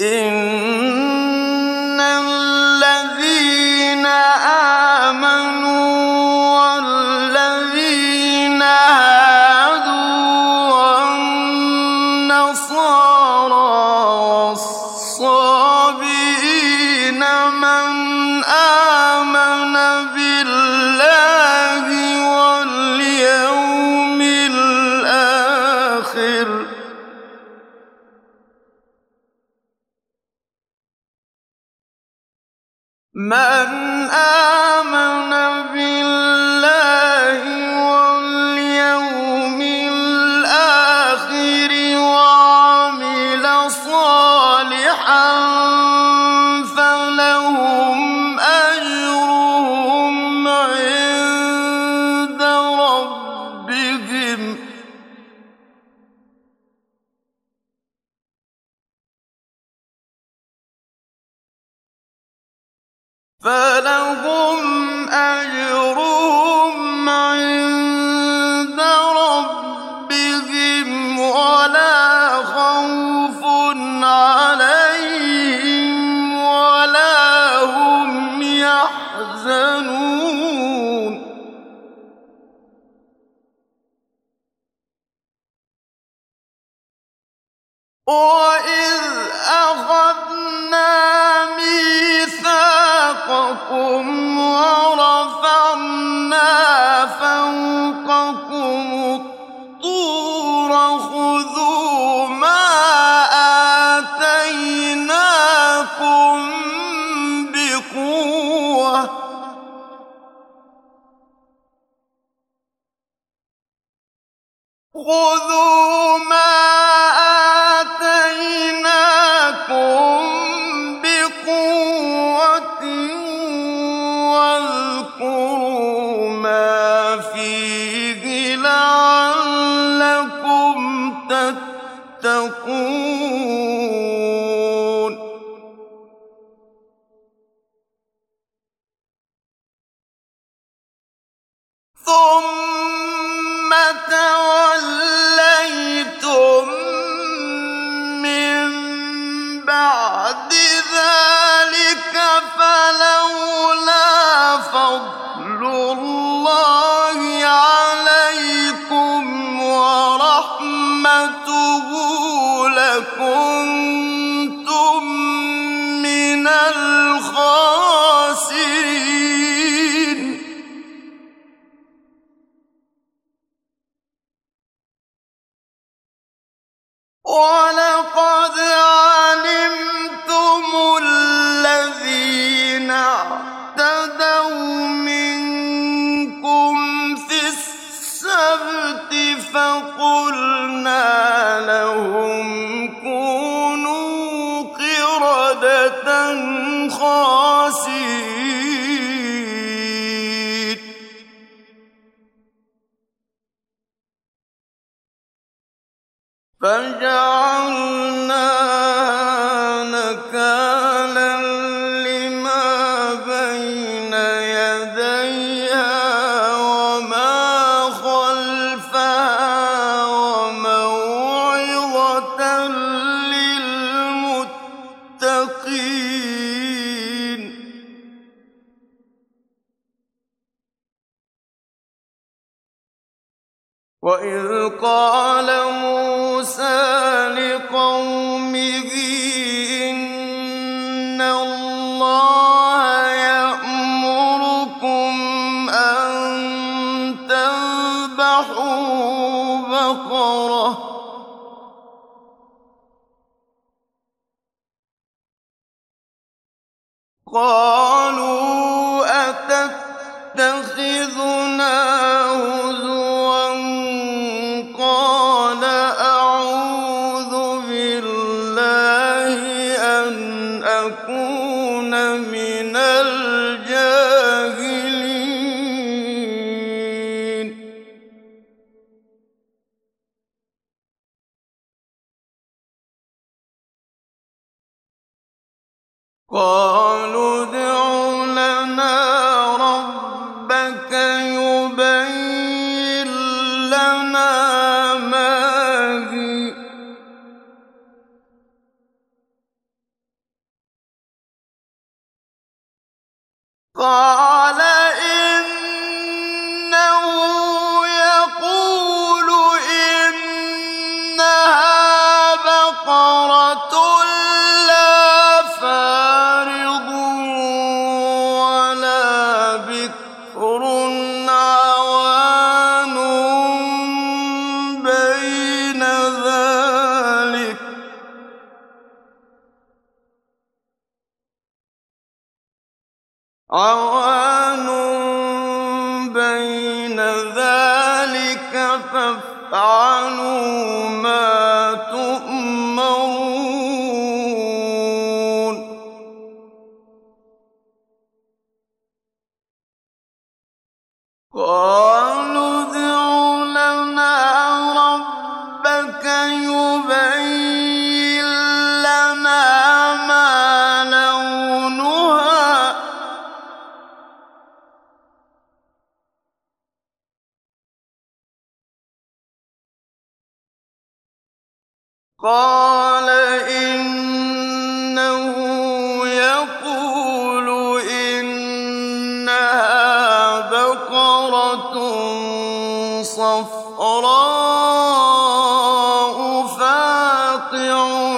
إِنَّ الْآخِرِ رَبِّهِمْ وَلَا خَوْفٌ عَلَيْهِمْ وَلَا هُمْ يَحْزَنُونَ. وَإِذْ آتَيْنَاكُم لَكُنتُم مِّنَ الْخَاسِرِينَ وَلَقَدْ نَكَالًا لِّمَا بَيْنَ يَدَيْهَا وَمَا خَلْفَهَا وَمَوْعِظَةً لِّلْمُتَّقِينَ. وَإِذْ بَقَرَةً ۖ. قَالُوا أَتَتَّخِذُنَا هُزُوًا ۖ؟ قَالَ أَعُوذُ بِاللَّهِ أَنْ أَكُونَ مِنَ الْجَاهِلِينَ. قالوا رَبَّكَ يُبَيِّن لَّنَا مَا ۚ قَالَ إِنَّهُ يَقُولُ إِنَّهَا بَقَرَةٌ عوان بين ذلك فافعلوا ما تؤمرون. قالوا قال إنه يقول إنها بقرة صفراء فاقع